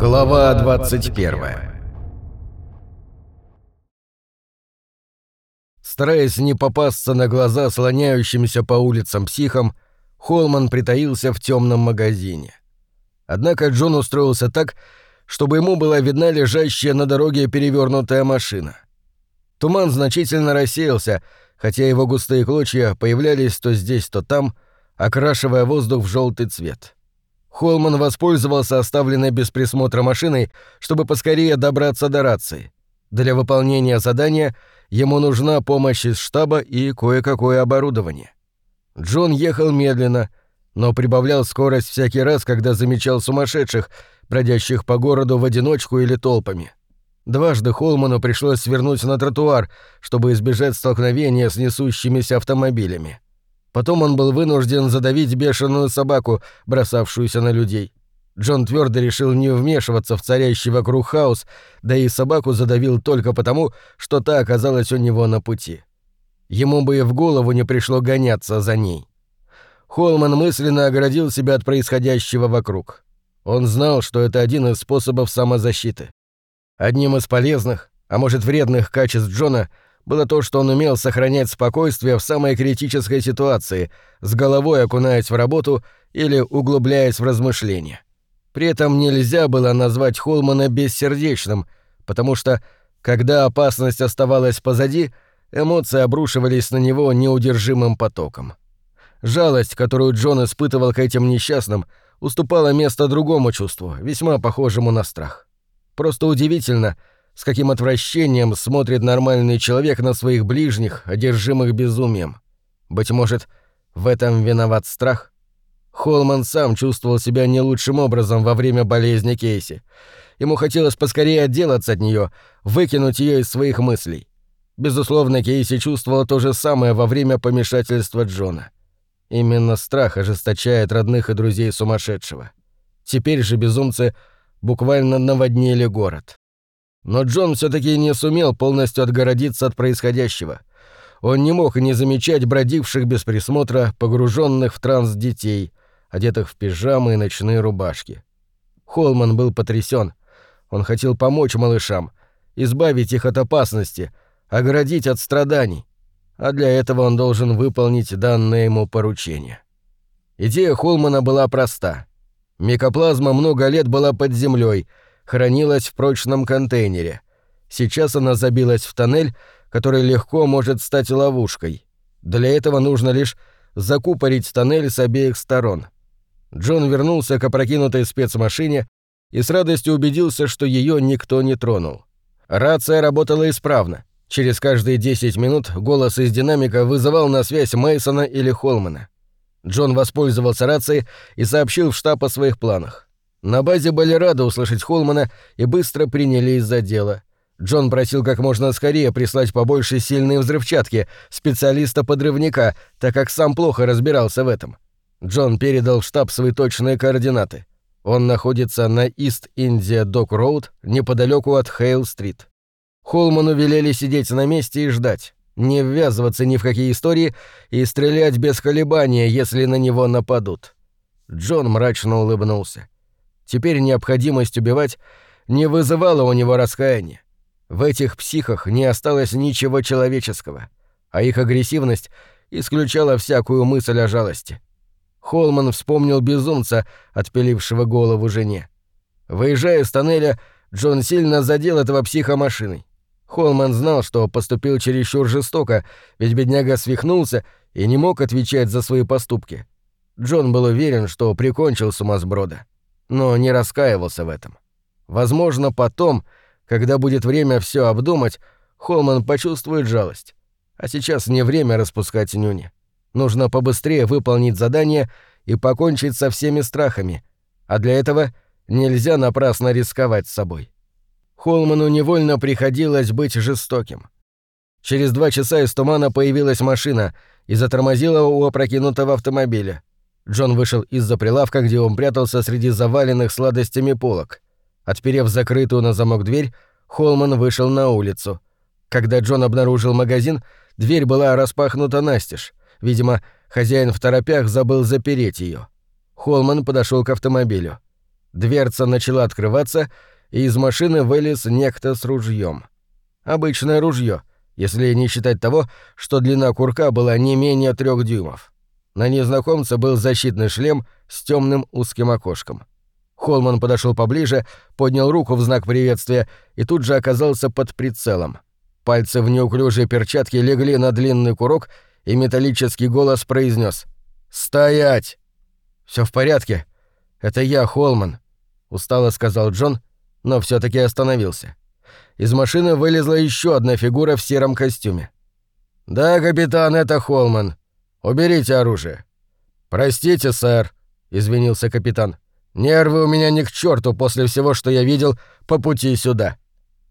Глава 21 Стараясь не попасться на глаза слоняющимся по улицам психам, Холман притаился в темном магазине. Однако Джон устроился так, чтобы ему была видна лежащая на дороге перевернутая машина. Туман значительно рассеялся, хотя его густые клочья появлялись то здесь, то там, окрашивая воздух в желтый цвет. Холман воспользовался оставленной без присмотра машиной, чтобы поскорее добраться до рации. Для выполнения задания ему нужна помощь из штаба и кое-какое оборудование. Джон ехал медленно, но прибавлял скорость всякий раз, когда замечал сумасшедших, бродящих по городу в одиночку или толпами. Дважды Холману пришлось свернуть на тротуар, чтобы избежать столкновения с несущимися автомобилями. Потом он был вынужден задавить бешеную собаку, бросавшуюся на людей. Джон твердо решил не вмешиваться в царящий вокруг хаос, да и собаку задавил только потому, что та оказалась у него на пути. Ему бы и в голову не пришло гоняться за ней. Холман мысленно оградил себя от происходящего вокруг. Он знал, что это один из способов самозащиты. Одним из полезных, а может вредных качеств Джона — было то, что он умел сохранять спокойствие в самой критической ситуации, с головой окунаясь в работу или углубляясь в размышления. При этом нельзя было назвать Холмана бессердечным, потому что, когда опасность оставалась позади, эмоции обрушивались на него неудержимым потоком. Жалость, которую Джон испытывал к этим несчастным, уступала место другому чувству, весьма похожему на страх. Просто удивительно — с каким отвращением смотрит нормальный человек на своих ближних, одержимых безумием. Быть может, в этом виноват страх? Холман сам чувствовал себя не лучшим образом во время болезни Кейси. Ему хотелось поскорее отделаться от нее, выкинуть ее из своих мыслей. Безусловно, Кейси чувствовала то же самое во время помешательства Джона. Именно страх ожесточает родных и друзей сумасшедшего. Теперь же безумцы буквально наводнили город. Но Джон все таки не сумел полностью отгородиться от происходящего. Он не мог не замечать бродивших без присмотра, погруженных в транс детей, одетых в пижамы и ночные рубашки. Холман был потрясен. Он хотел помочь малышам, избавить их от опасности, оградить от страданий. А для этого он должен выполнить данное ему поручение. Идея Холмана была проста. Микоплазма много лет была под землей — хранилась в прочном контейнере. Сейчас она забилась в тоннель, который легко может стать ловушкой. Для этого нужно лишь закупорить тоннель с обеих сторон. Джон вернулся к опрокинутой спецмашине и с радостью убедился, что ее никто не тронул. Рация работала исправно. Через каждые 10 минут голос из динамика вызывал на связь Мейсона или Холмана. Джон воспользовался рацией и сообщил в штаб о своих планах. На базе были рады услышать Холмана и быстро принялись за дело. Джон просил как можно скорее прислать побольше сильной взрывчатки, специалиста-подрывника, так как сам плохо разбирался в этом. Джон передал в штаб свои точные координаты. Он находится на Ист-Индия Док Роуд, неподалеку от Хейл-стрит. Холману велели сидеть на месте и ждать, не ввязываться ни в какие истории и стрелять без колебания, если на него нападут. Джон мрачно улыбнулся. Теперь необходимость убивать не вызывала у него раскаяния. В этих психах не осталось ничего человеческого, а их агрессивность исключала всякую мысль о жалости. Холман вспомнил безумца, отпилившего голову жене. Выезжая из тоннеля, Джон сильно задел этого психа машиной. Холман знал, что поступил чересчур жестоко, ведь бедняга свихнулся и не мог отвечать за свои поступки. Джон был уверен, что прикончил сумасброда но не раскаивался в этом. Возможно, потом, когда будет время все обдумать, Холман почувствует жалость. А сейчас не время распускать нюни. Нужно побыстрее выполнить задание и покончить со всеми страхами, а для этого нельзя напрасно рисковать с собой. Холману невольно приходилось быть жестоким. Через два часа из тумана появилась машина и затормозила у опрокинутого автомобиля. Джон вышел из-за прилавка, где он прятался среди заваленных сладостями полок. Отперев закрытую на замок дверь, Холман вышел на улицу. Когда Джон обнаружил магазин, дверь была распахнута настежь. Видимо, хозяин в торопях забыл запереть ее. Холман подошел к автомобилю. Дверца начала открываться, и из машины вылез некто с ружьем. Обычное ружье, если не считать того, что длина курка была не менее трех дюймов. На незнакомце был защитный шлем с темным узким окошком. Холман подошел поближе, поднял руку в знак приветствия и тут же оказался под прицелом. Пальцы в неуклюжей перчатке легли на длинный курок, и металлический голос произнес: «Стоять!» Все в порядке. Это я, Холман», — устало сказал Джон, но все таки остановился. Из машины вылезла еще одна фигура в сером костюме. «Да, капитан, это Холман. Уберите оружие». «Простите, сэр», — извинился капитан. «Нервы у меня ни к черту после всего, что я видел по пути сюда».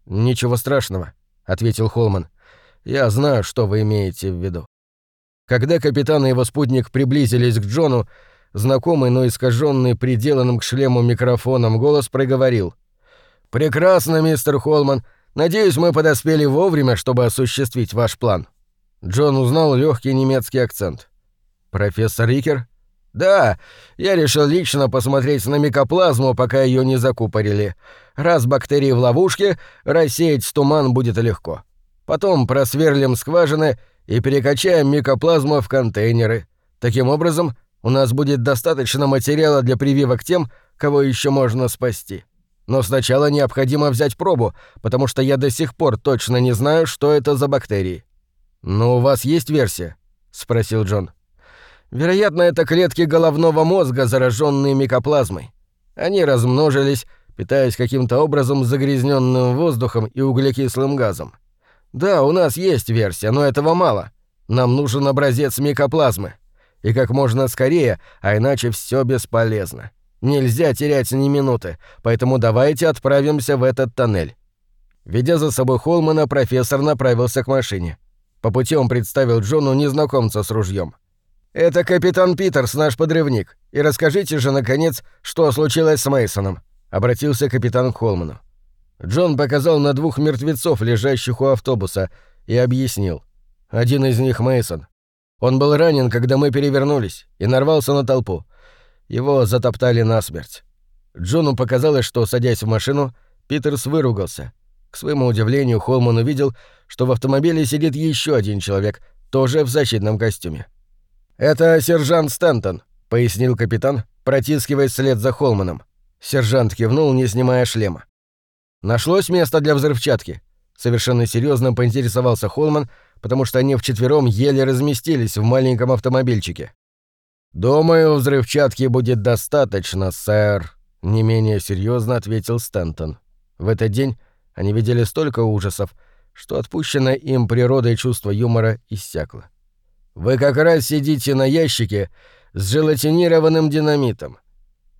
«Ничего страшного», — ответил Холман. «Я знаю, что вы имеете в виду». Когда капитан и его спутник приблизились к Джону, знакомый, но искаженный приделанным к шлему микрофоном голос проговорил. «Прекрасно, мистер Холман. Надеюсь, мы подоспели вовремя, чтобы осуществить ваш план». Джон узнал легкий немецкий акцент. «Профессор Рикер?» «Да, я решил лично посмотреть на микоплазму, пока ее не закупорили. Раз бактерии в ловушке, рассеять туман будет легко. Потом просверлим скважины и перекачаем микоплазму в контейнеры. Таким образом, у нас будет достаточно материала для прививок тем, кого еще можно спасти. Но сначала необходимо взять пробу, потому что я до сих пор точно не знаю, что это за бактерии. «Но у вас есть версия?» — спросил Джон. «Вероятно, это клетки головного мозга, зараженные микоплазмой. Они размножились, питаясь каким-то образом загрязненным воздухом и углекислым газом. Да, у нас есть версия, но этого мало. Нам нужен образец микоплазмы и как можно скорее, а иначе все бесполезно. Нельзя терять ни минуты, поэтому давайте отправимся в этот тоннель». Ведя за собой Холмана, профессор направился к машине. По пути он представил Джону незнакомца с ружьем. «Это капитан Питерс, наш подрывник. И расскажите же, наконец, что случилось с Мейсоном. обратился капитан к Холману. Джон показал на двух мертвецов, лежащих у автобуса, и объяснил. Один из них Мейсон. Он был ранен, когда мы перевернулись, и нарвался на толпу. Его затоптали насмерть. Джону показалось, что, садясь в машину, Питерс выругался. К своему удивлению, Холман увидел, что в автомобиле сидит еще один человек, тоже в защитном костюме. «Это сержант Стэнтон», — пояснил капитан, протискиваясь вслед за Холманом. Сержант кивнул, не снимая шлема. «Нашлось место для взрывчатки?» Совершенно серьезно поинтересовался Холман, потому что они вчетвером еле разместились в маленьком автомобильчике. «Думаю, взрывчатки будет достаточно, сэр», — не менее серьезно ответил Стэнтон. В этот день они видели столько ужасов, что отпущенное им природой чувство юмора иссякло. «Вы как раз сидите на ящике с желатинированным динамитом.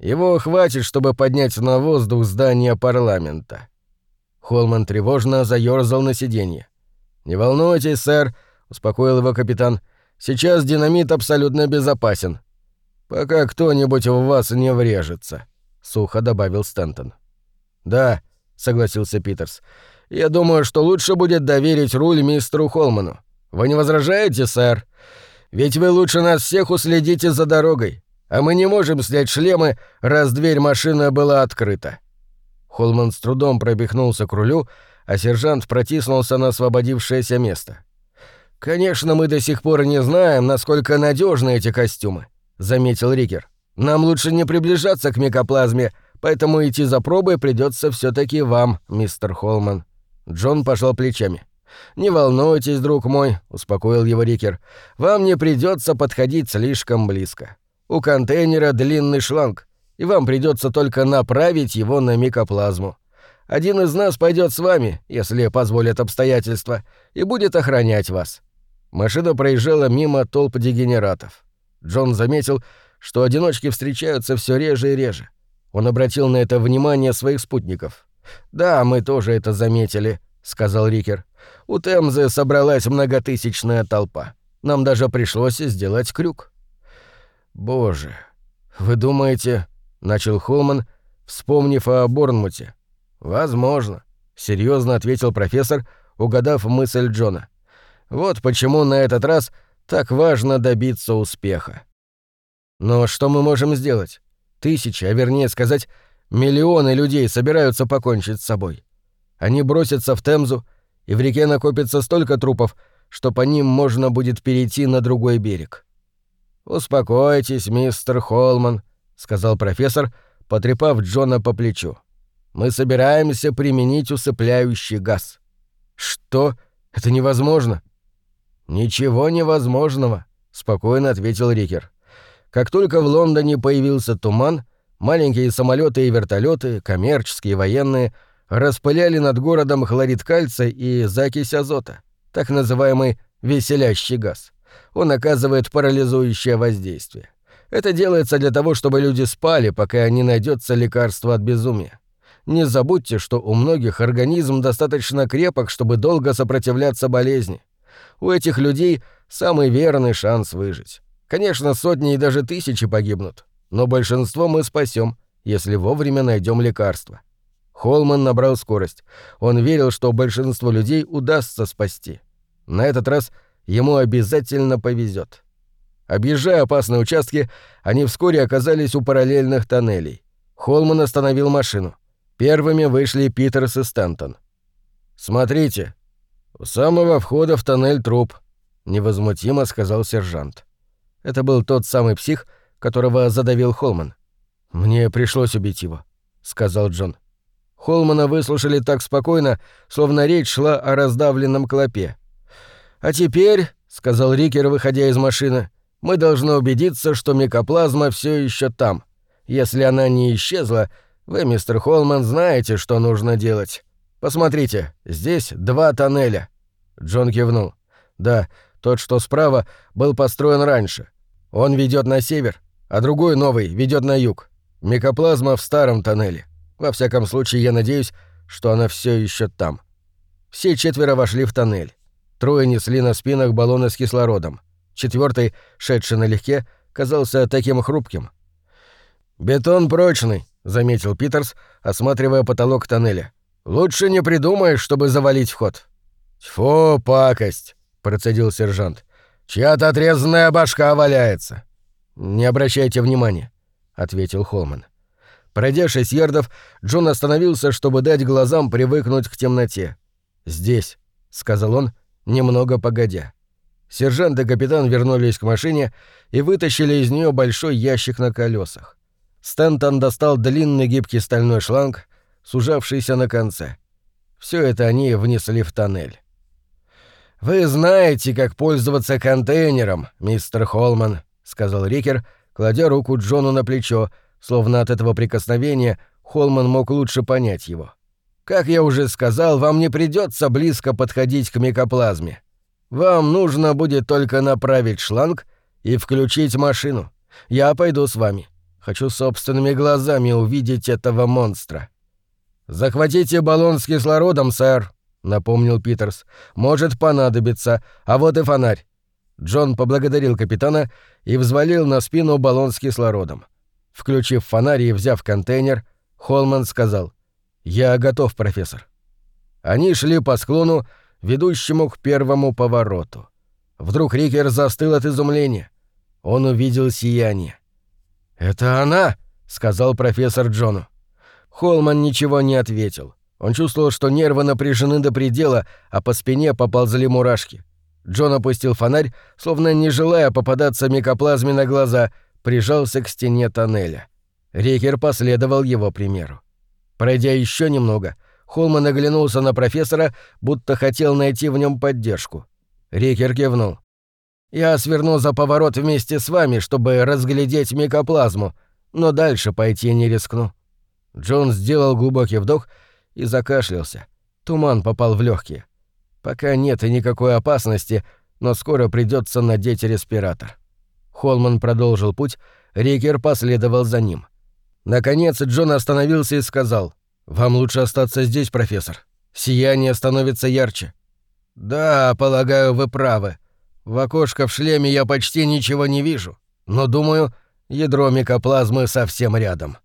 Его хватит, чтобы поднять на воздух здание парламента». Холман тревожно заёрзал на сиденье. «Не волнуйтесь, сэр», — успокоил его капитан. «Сейчас динамит абсолютно безопасен. Пока кто-нибудь в вас не врежется», — сухо добавил Стэнтон. «Да», — согласился Питерс. «Я думаю, что лучше будет доверить руль мистеру Холману. Вы не возражаете, сэр? Ведь вы лучше нас всех уследите за дорогой, а мы не можем снять шлемы, раз дверь машины была открыта». Холман с трудом пробихнулся к рулю, а сержант протиснулся на освободившееся место. «Конечно, мы до сих пор не знаем, насколько надежны эти костюмы», — заметил Рикер. «Нам лучше не приближаться к микоплазме, поэтому идти за пробой придется все таки вам, мистер Холман». Джон пожал плечами. «Не волнуйтесь, друг мой», — успокоил его Рикер. «Вам не придется подходить слишком близко. У контейнера длинный шланг, и вам придется только направить его на микоплазму. Один из нас пойдет с вами, если позволят обстоятельства, и будет охранять вас». Машина проезжала мимо толп дегенератов. Джон заметил, что одиночки встречаются все реже и реже. Он обратил на это внимание своих спутников. «Да, мы тоже это заметили», — сказал Рикер. «У Темзы собралась многотысячная толпа. Нам даже пришлось сделать крюк». «Боже, вы думаете...» — начал Холман, вспомнив о Борнмуте. «Возможно», — серьезно ответил профессор, угадав мысль Джона. «Вот почему на этот раз так важно добиться успеха». «Но что мы можем сделать? Тысячи, а вернее сказать, Миллионы людей собираются покончить с собой. Они бросятся в Темзу, и в реке накопится столько трупов, что по ним можно будет перейти на другой берег. «Успокойтесь, мистер Холман», — сказал профессор, потрепав Джона по плечу. «Мы собираемся применить усыпляющий газ». «Что? Это невозможно». «Ничего невозможного», — спокойно ответил Рикер. «Как только в Лондоне появился туман, маленькие самолеты и вертолеты, коммерческие, военные, распыляли над городом хлорид кальция и закись азота, так называемый веселящий газ. Он оказывает парализующее воздействие. Это делается для того, чтобы люди спали, пока не найдется лекарство от безумия. Не забудьте, что у многих организм достаточно крепок, чтобы долго сопротивляться болезни у этих людей самый верный шанс выжить. Конечно, сотни и даже тысячи погибнут, но большинство мы спасем, если вовремя найдем лекарство. Холман набрал скорость. Он верил, что большинство людей удастся спасти. На этот раз ему обязательно повезет. Объезжая опасные участки, они вскоре оказались у параллельных тоннелей. Холман остановил машину. Первыми вышли Питерс и Стэнтон. «Смотрите», «У самого входа в тоннель труп», — невозмутимо сказал сержант. Это был тот самый псих, которого задавил Холман. «Мне пришлось убить его», — сказал Джон. Холмана выслушали так спокойно, словно речь шла о раздавленном клопе. «А теперь», — сказал Рикер, выходя из машины, — «мы должны убедиться, что микоплазма все еще там. Если она не исчезла, вы, мистер Холман, знаете, что нужно делать. Посмотрите, здесь два тоннеля». Джон кивнул. «Да, тот, что справа, был построен раньше. Он ведет на север, а другой новый ведет на юг. Микоплазма в старом тоннеле. Во всяком случае, я надеюсь, что она все еще там». Все четверо вошли в тоннель. Трое несли на спинах баллоны с кислородом. Четвертый, шедший налегке, казался таким хрупким. «Бетон прочный», — заметил Питерс, осматривая потолок тоннеля. Лучше не придумаешь, чтобы завалить вход. Фу, пакость, процедил сержант. Чья-то отрезанная башка валяется. Не обращайте внимания, ответил Холман. Пройдя шесть ярдов, Джон остановился, чтобы дать глазам привыкнуть к темноте. «Здесь», — сказал он, немного погодя. Сержант и капитан вернулись к машине и вытащили из нее большой ящик на колесах. Стэнтон достал длинный гибкий стальной шланг, сужавшийся на конце. Все это они внесли в тоннель. «Вы знаете, как пользоваться контейнером, мистер Холман», — сказал Рикер, кладя руку Джону на плечо, словно от этого прикосновения Холман мог лучше понять его. «Как я уже сказал, вам не придется близко подходить к микоплазме. Вам нужно будет только направить шланг и включить машину. Я пойду с вами. Хочу собственными глазами увидеть этого монстра». «Захватите баллон с кислородом, сэр», — напомнил Питерс. «Может понадобиться, а вот и фонарь». Джон поблагодарил капитана и взвалил на спину баллон с кислородом. Включив фонарь и взяв контейнер, Холман сказал «Я готов, профессор». Они шли по склону, ведущему к первому повороту. Вдруг Рикер застыл от изумления. Он увидел сияние. «Это она!» — сказал профессор Джону. Холман ничего не ответил. Он чувствовал, что нервы напряжены до предела, а по спине поползли мурашки. Джон опустил фонарь, словно не желая попадаться микоплазме на глаза, прижался к стене тоннеля. Рейкер последовал его примеру. Пройдя еще немного, Холман оглянулся на профессора, будто хотел найти в нем поддержку. Рейкер кивнул. «Я сверну за поворот вместе с вами, чтобы разглядеть микоплазму, но дальше пойти не рискну». Джон сделал глубокий вдох и закашлялся. Туман попал в легкие. Пока нет и никакой опасности, но скоро придется надеть респиратор. Холман продолжил путь, Рикер последовал за ним. Наконец Джон остановился и сказал, «Вам лучше остаться здесь, профессор. Сияние становится ярче». «Да, полагаю, вы правы. В окошко в шлеме я почти ничего не вижу, но, думаю, ядро микоплазмы совсем рядом».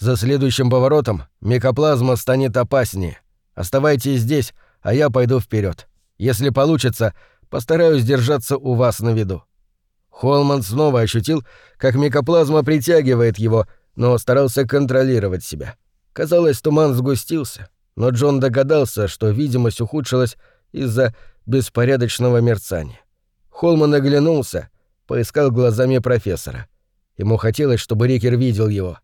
За следующим поворотом микоплазма станет опаснее. Оставайтесь здесь, а я пойду вперед. Если получится, постараюсь держаться у вас на виду». Холман снова ощутил, как микоплазма притягивает его, но старался контролировать себя. Казалось, туман сгустился, но Джон догадался, что видимость ухудшилась из-за беспорядочного мерцания. Холман оглянулся, поискал глазами профессора. Ему хотелось, чтобы Рикер видел его.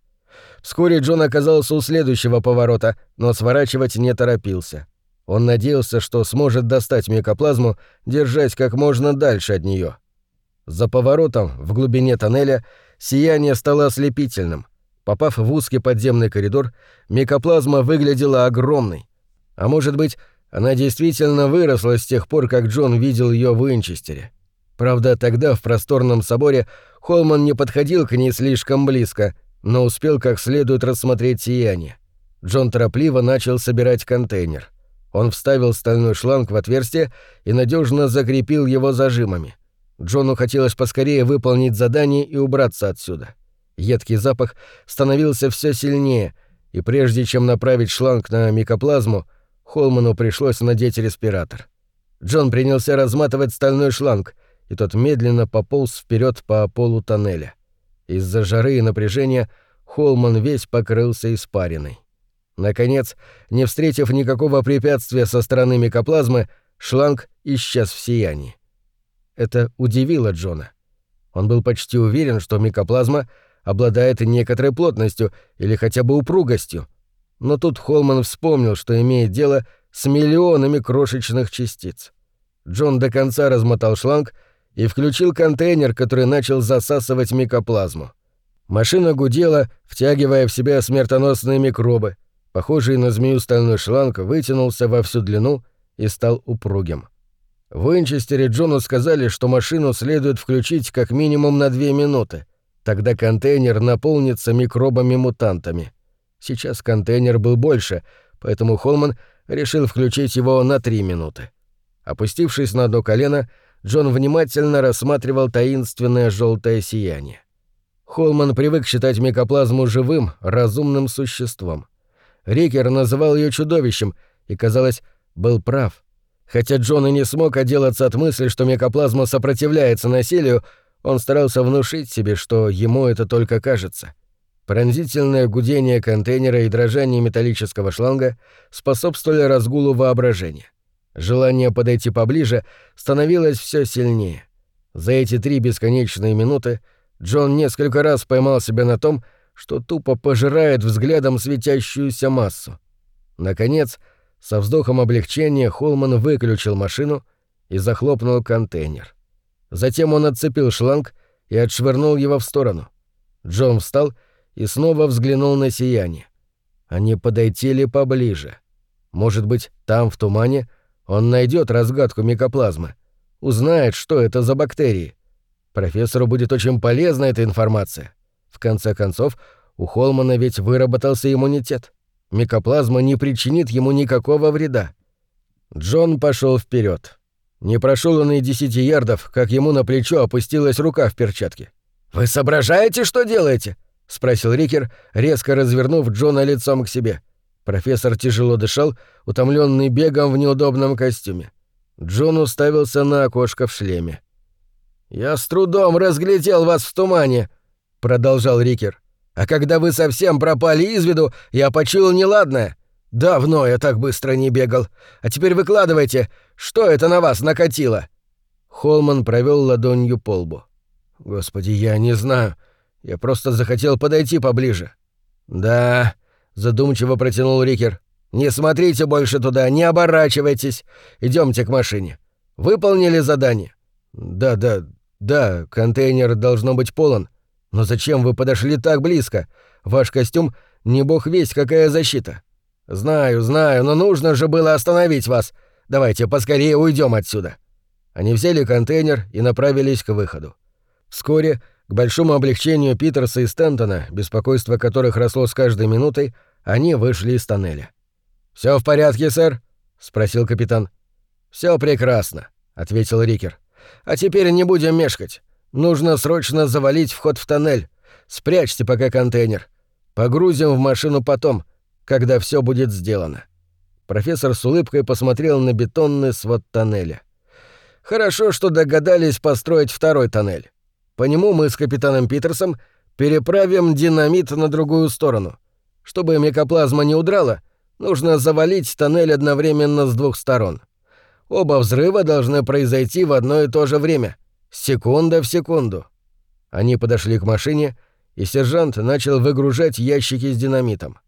Вскоре Джон оказался у следующего поворота, но сворачивать не торопился. Он надеялся, что сможет достать микоплазму, держась как можно дальше от нее. За поворотом, в глубине тоннеля, сияние стало ослепительным. Попав в узкий подземный коридор, микоплазма выглядела огромной. А может быть, она действительно выросла с тех пор, как Джон видел ее в Уинчестере. Правда, тогда в просторном соборе Холман не подходил к ней слишком близко, но успел как следует рассмотреть сияние. Джон торопливо начал собирать контейнер. Он вставил стальной шланг в отверстие и надежно закрепил его зажимами. Джону хотелось поскорее выполнить задание и убраться отсюда. Едкий запах становился все сильнее, и прежде чем направить шланг на микоплазму, Холману пришлось надеть респиратор. Джон принялся разматывать стальной шланг, и тот медленно пополз вперед по полу тоннеля. Из-за жары и напряжения Холман весь покрылся испариной. Наконец, не встретив никакого препятствия со стороны микоплазмы, шланг исчез в сиянии. Это удивило Джона. Он был почти уверен, что микоплазма обладает некоторой плотностью или хотя бы упругостью. Но тут Холман вспомнил, что имеет дело с миллионами крошечных частиц. Джон до конца размотал шланг и включил контейнер, который начал засасывать микоплазму. Машина гудела, втягивая в себя смертоносные микробы — Похожий на змею стальной шланг вытянулся во всю длину и стал упругим. В Уинчестере Джону сказали, что машину следует включить как минимум на две минуты. Тогда контейнер наполнится микробами-мутантами. Сейчас контейнер был больше, поэтому Холман решил включить его на три минуты. Опустившись на одно колено, Джон внимательно рассматривал таинственное желтое сияние. Холман привык считать микоплазму живым, разумным существом. Рикер называл ее чудовищем и, казалось, был прав. Хотя Джон и не смог отделаться от мысли, что микоплазма сопротивляется насилию, он старался внушить себе, что ему это только кажется. Пронзительное гудение контейнера и дрожание металлического шланга способствовали разгулу воображения. Желание подойти поближе становилось все сильнее. За эти три бесконечные минуты Джон несколько раз поймал себя на том, что тупо пожирает взглядом светящуюся массу. Наконец, со вздохом облегчения Холман выключил машину и захлопнул контейнер. Затем он отцепил шланг и отшвырнул его в сторону. Джон встал и снова взглянул на сияние. Они подойти ли поближе? Может быть, там, в тумане, он найдет разгадку микоплазмы, узнает, что это за бактерии. Профессору будет очень полезна эта информация. В конце концов, у Холмана ведь выработался иммунитет. Микоплазма не причинит ему никакого вреда. Джон пошел вперед. Не прошел он и десяти ярдов, как ему на плечо опустилась рука в перчатке. «Вы соображаете, что делаете?» — спросил Рикер, резко развернув Джона лицом к себе. Профессор тяжело дышал, утомленный бегом в неудобном костюме. Джон уставился на окошко в шлеме. «Я с трудом разглядел вас в тумане», — продолжал Рикер. «А когда вы совсем пропали из виду, я почуял неладное. Давно я так быстро не бегал. А теперь выкладывайте, что это на вас накатило?» Холман провел ладонью по лбу. «Господи, я не знаю. Я просто захотел подойти поближе». «Да», — задумчиво протянул Рикер. «Не смотрите больше туда, не оборачивайтесь. Идемте к машине. Выполнили задание?» «Да, да, да, контейнер должно быть полон. Но зачем вы подошли так близко? Ваш костюм не бог весть какая защита. Знаю, знаю, но нужно же было остановить вас. Давайте поскорее уйдем отсюда. Они взяли контейнер и направились к выходу. Вскоре, к большому облегчению Питерса и Стентона, беспокойство которых росло с каждой минутой, они вышли из тоннеля. Все в порядке, сэр? спросил капитан. Все прекрасно, ответил Рикер. А теперь не будем мешкать. Нужно срочно завалить вход в тоннель. Спрячьте пока контейнер. Погрузим в машину потом, когда все будет сделано». Профессор с улыбкой посмотрел на бетонный свод тоннеля. «Хорошо, что догадались построить второй тоннель. По нему мы с капитаном Питерсом переправим динамит на другую сторону. Чтобы микоплазма не удрала, нужно завалить тоннель одновременно с двух сторон. Оба взрыва должны произойти в одно и то же время. Секунда в секунду. Они подошли к машине, и сержант начал выгружать ящики с динамитом.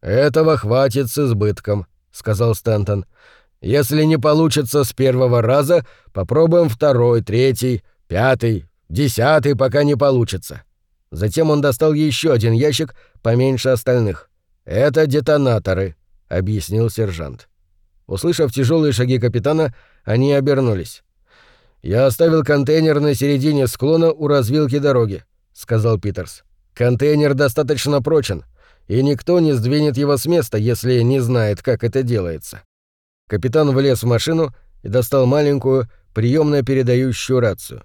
«Этого хватит с избытком», — сказал Стэнтон. «Если не получится с первого раза, попробуем второй, третий, пятый, десятый, пока не получится». Затем он достал еще один ящик, поменьше остальных. «Это детонаторы», — объяснил сержант. Услышав тяжелые шаги капитана, они обернулись. «Я оставил контейнер на середине склона у развилки дороги», — сказал Питерс. «Контейнер достаточно прочен, и никто не сдвинет его с места, если не знает, как это делается». Капитан влез в машину и достал маленькую, приемно передающую рацию.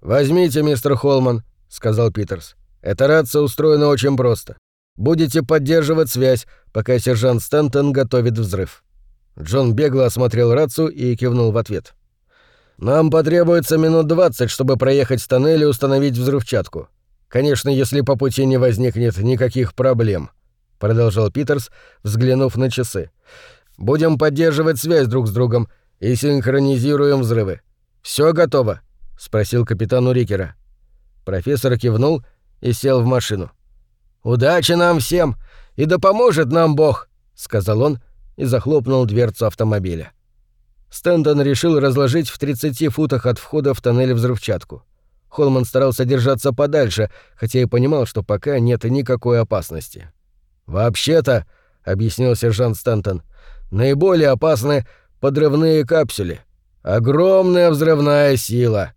«Возьмите, мистер Холман», — сказал Питерс. «Эта рация устроена очень просто. Будете поддерживать связь, пока сержант Стэнтон готовит взрыв». Джон бегло осмотрел рацию и кивнул в ответ. «Нам потребуется минут двадцать, чтобы проехать тоннель и установить взрывчатку. Конечно, если по пути не возникнет никаких проблем», — продолжал Питерс, взглянув на часы. «Будем поддерживать связь друг с другом и синхронизируем взрывы. Все готово?» — спросил капитан у Рикера. Профессор кивнул и сел в машину. «Удачи нам всем! И да поможет нам Бог!» — сказал он и захлопнул дверцу автомобиля. Стэндон решил разложить в 30 футах от входа в тоннель взрывчатку. Холман старался держаться подальше, хотя и понимал, что пока нет никакой опасности. «Вообще-то», — объяснил сержант Стэнтон, — «наиболее опасны подрывные капсули. Огромная взрывная сила».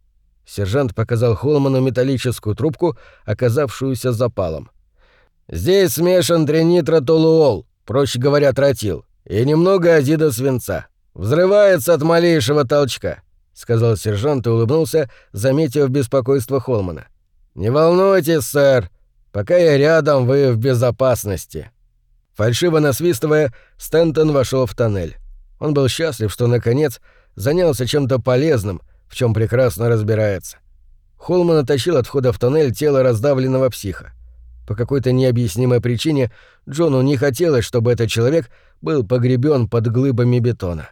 Сержант показал Холману металлическую трубку, оказавшуюся запалом. «Здесь смешан тринитротолуол, проще говоря, тротил, и немного азида свинца. «Взрывается от малейшего толчка», — сказал сержант и улыбнулся, заметив беспокойство Холмана. «Не волнуйтесь, сэр. Пока я рядом, вы в безопасности». Фальшиво насвистывая, Стэнтон вошел в тоннель. Он был счастлив, что, наконец, занялся чем-то полезным, в чем прекрасно разбирается. Холман оттащил от входа в тоннель тело раздавленного психа. По какой-то необъяснимой причине Джону не хотелось, чтобы этот человек был погребен под глыбами бетона.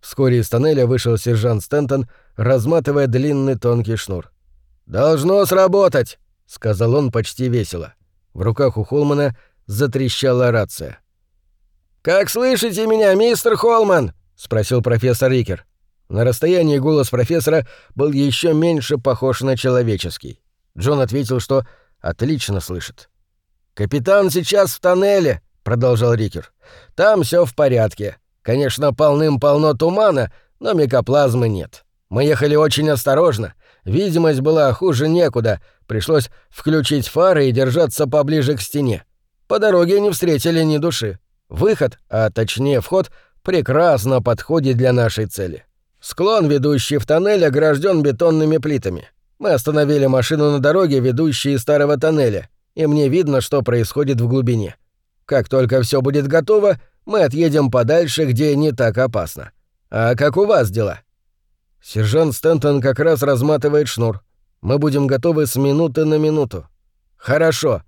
Вскоре из тоннеля вышел сержант Стентон, разматывая длинный тонкий шнур. «Должно сработать!» — сказал он почти весело. В руках у Холмана затрещала рация. «Как слышите меня, мистер Холман?» — спросил профессор Рикер. На расстоянии голос профессора был еще меньше похож на человеческий. Джон ответил, что отлично слышит. «Капитан сейчас в тоннеле», — продолжал Рикер. «Там все в порядке. Конечно, полным-полно тумана, но микоплазмы нет. Мы ехали очень осторожно. Видимость была хуже некуда. Пришлось включить фары и держаться поближе к стене. По дороге не встретили ни души. Выход, а точнее вход, прекрасно подходит для нашей цели. Склон, ведущий в тоннель, огражден бетонными плитами. Мы остановили машину на дороге, ведущей из старого тоннеля, и мне видно, что происходит в глубине. Как только все будет готово, мы отъедем подальше, где не так опасно. А как у вас дела?» Сержант Стентон как раз разматывает шнур. Мы будем готовы с минуты на минуту. Хорошо.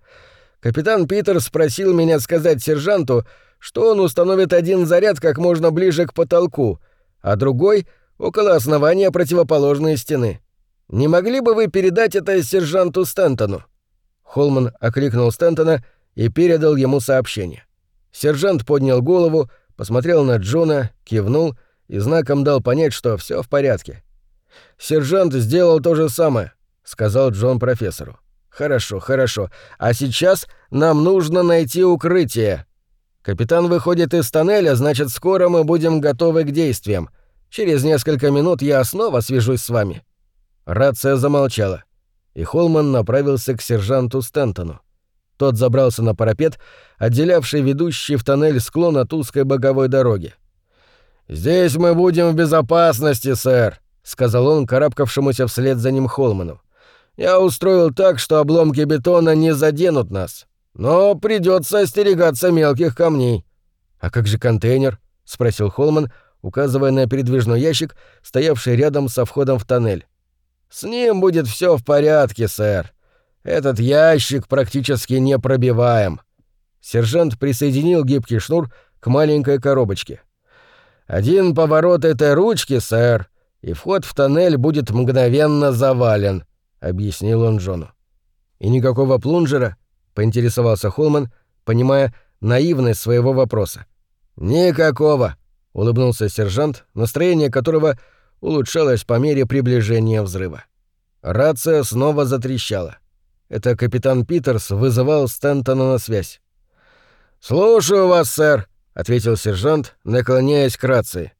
Капитан Питер спросил меня сказать сержанту, что он установит один заряд как можно ближе к потолку, а другой — около основания противоположной стены. Не могли бы вы передать это сержанту Стентону? Холман окликнул Стентона и передал ему сообщение. Сержант поднял голову, посмотрел на Джона, кивнул и знаком дал понять, что все в порядке. «Сержант сделал то же самое», — сказал Джон профессору. «Хорошо, хорошо. А сейчас нам нужно найти укрытие. Капитан выходит из тоннеля, значит, скоро мы будем готовы к действиям. Через несколько минут я снова свяжусь с вами». Рация замолчала, и Холман направился к сержанту Стентону. Тот забрался на парапет, отделявший ведущий в тоннель склон от узкой боковой дороги. «Здесь мы будем в безопасности, сэр», — сказал он карабкавшемуся вслед за ним Холману. «Я устроил так, что обломки бетона не заденут нас, но придется остерегаться мелких камней». «А как же контейнер?» — спросил Холман, указывая на передвижной ящик, стоявший рядом со входом в тоннель. «С ним будет все в порядке, сэр. Этот ящик практически непробиваем». Сержант присоединил гибкий шнур к маленькой коробочке. «Один поворот этой ручки, сэр, и вход в тоннель будет мгновенно завален», — объяснил он Джону. «И никакого плунжера?» — поинтересовался Холман, понимая наивность своего вопроса. «Никакого», — улыбнулся сержант, настроение которого улучшалось по мере приближения взрыва. Рация снова затрещала. Это капитан Питерс вызывал Стентона на связь. «Слушаю вас, сэр», — ответил сержант, наклоняясь к рации.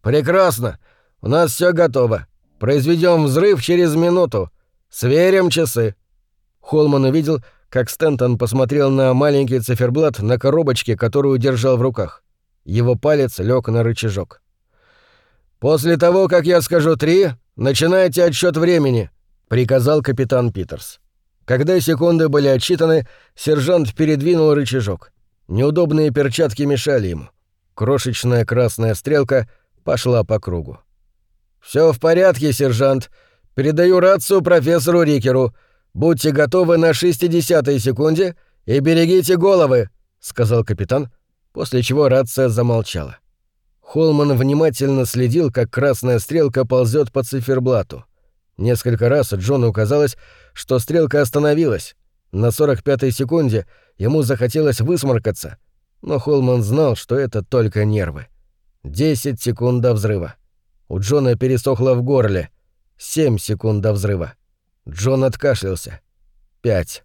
«Прекрасно. У нас все готово. Произведем взрыв через минуту. Сверим часы». Холман увидел, как Стентон посмотрел на маленький циферблат на коробочке, которую держал в руках. Его палец лег на рычажок. «После того, как я скажу три, начинайте отсчет времени», — приказал капитан Питерс. Когда секунды были отчитаны, сержант передвинул рычажок. Неудобные перчатки мешали ему. Крошечная красная стрелка пошла по кругу. «Все в порядке, сержант. Передаю рацию профессору Рикеру. Будьте готовы на 60-й секунде и берегите головы», — сказал капитан, после чего рация замолчала. Холман внимательно следил, как красная стрелка ползет по циферблату. Несколько раз Джону казалось, что стрелка остановилась. На 45-й секунде ему захотелось высморкаться, но Холман знал, что это только нервы. 10 секунд до взрыва. У Джона пересохло в горле. 7 секунд до взрыва. Джон откашлялся. 5.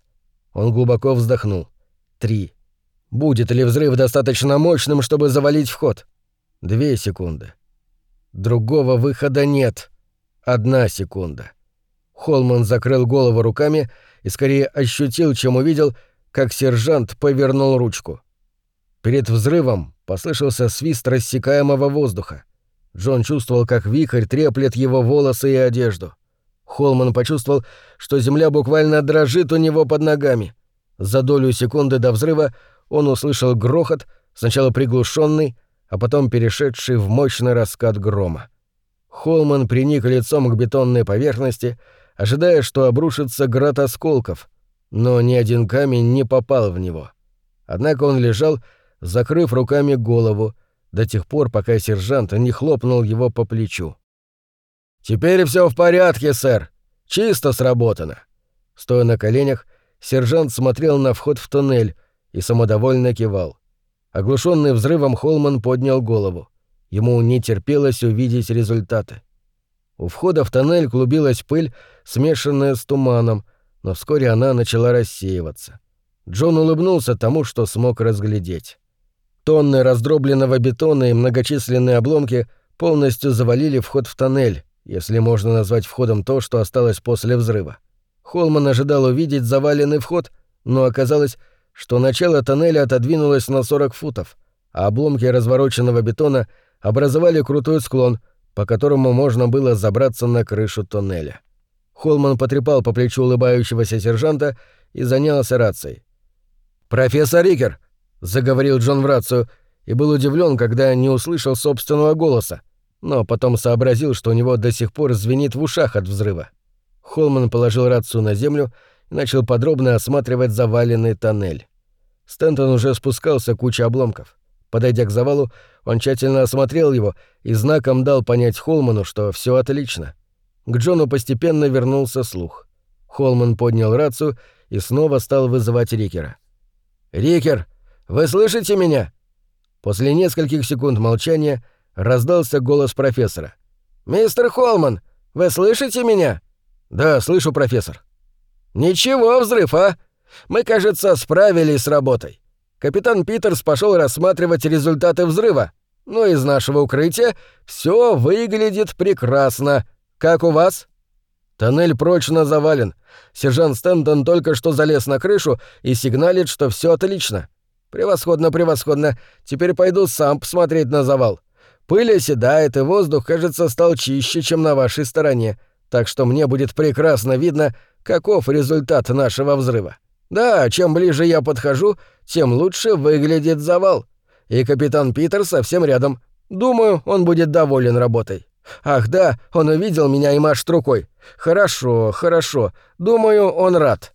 Он глубоко вздохнул. 3. Будет ли взрыв достаточно мощным, чтобы завалить вход? Две секунды. Другого выхода нет. Одна секунда. Холман закрыл голову руками и скорее ощутил, чем увидел, как сержант повернул ручку. Перед взрывом послышался свист рассекаемого воздуха. Джон чувствовал, как вихрь треплет его волосы и одежду. Холман почувствовал, что земля буквально дрожит у него под ногами. За долю секунды до взрыва он услышал грохот, сначала приглушенный, а потом перешедший в мощный раскат грома. Холман приник лицом к бетонной поверхности, ожидая, что обрушится град осколков, но ни один камень не попал в него. Однако он лежал, закрыв руками голову, до тех пор, пока сержант не хлопнул его по плечу. «Теперь все в порядке, сэр. Чисто сработано». Стоя на коленях, сержант смотрел на вход в туннель и самодовольно кивал. Оглушенный взрывом Холман поднял голову. Ему не терпелось увидеть результаты. У входа в тоннель клубилась пыль, смешанная с туманом, но вскоре она начала рассеиваться. Джон улыбнулся тому, что смог разглядеть. Тонны раздробленного бетона и многочисленные обломки полностью завалили вход в тоннель, если можно назвать входом то, что осталось после взрыва. Холман ожидал увидеть заваленный вход, но оказалось, что начало тоннеля отодвинулось на 40 футов, а обломки развороченного бетона — образовали крутой склон, по которому можно было забраться на крышу тоннеля. Холман потрепал по плечу улыбающегося сержанта и занялся рацией. «Профессор Рикер!» — заговорил Джон в рацию и был удивлен, когда не услышал собственного голоса, но потом сообразил, что у него до сих пор звенит в ушах от взрыва. Холман положил рацию на землю и начал подробно осматривать заваленный тоннель. Стентон уже спускался к куче обломков. Подойдя к завалу, он тщательно осмотрел его и знаком дал понять Холману, что все отлично. К Джону постепенно вернулся слух. Холман поднял рацию и снова стал вызывать Рикера. «Рикер, вы слышите меня?» После нескольких секунд молчания раздался голос профессора. «Мистер Холман, вы слышите меня?» «Да, слышу, профессор». «Ничего, взрыв, а? Мы, кажется, справились с работой. Капитан Питерс пошел рассматривать результаты взрыва. Но из нашего укрытия все выглядит прекрасно. Как у вас? Тоннель прочно завален. Сержант Стентон только что залез на крышу и сигналит, что все отлично. Превосходно, превосходно. Теперь пойду сам посмотреть на завал. Пыль оседает, и воздух, кажется, стал чище, чем на вашей стороне. Так что мне будет прекрасно видно, каков результат нашего взрыва. Да, чем ближе я подхожу, тем лучше выглядит завал. И капитан Питер совсем рядом. Думаю, он будет доволен работой. Ах да, он увидел меня и машет рукой. Хорошо, хорошо. Думаю, он рад.